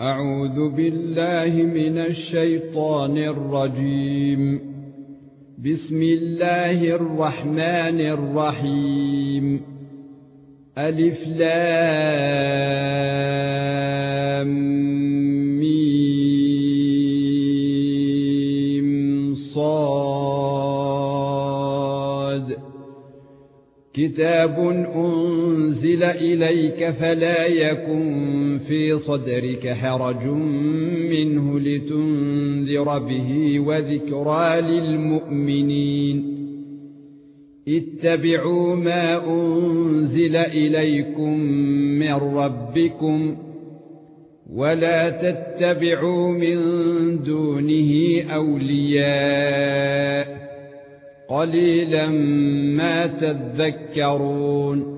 أعوذ بالله من الشيطان الرجيم. بسم الله الرحمن الرحيم. ألف لام ميم صاد. كتاب أنزل إليك فلا يكن في صدرك حرج منه لتنذر به وذكرى للمؤمنين. اتبعوا ما أنزل إليكم من ربكم ولا تتبعوا من دونه أولياء. قليلا ما تذكرون.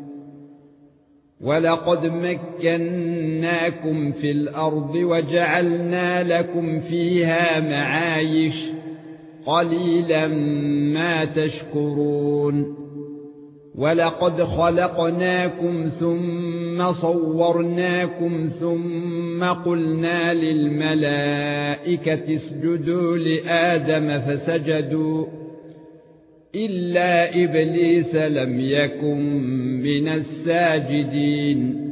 ولقد مكناكم في الأرض وجعلنا لكم فيها معايش قليلا ما تشكرون ولقد خلقناكم ثم صورناكم ثم قلنا للملائكة اسجدوا لآدم فسجدوا إلا إبليس لم يكن من الساجدين.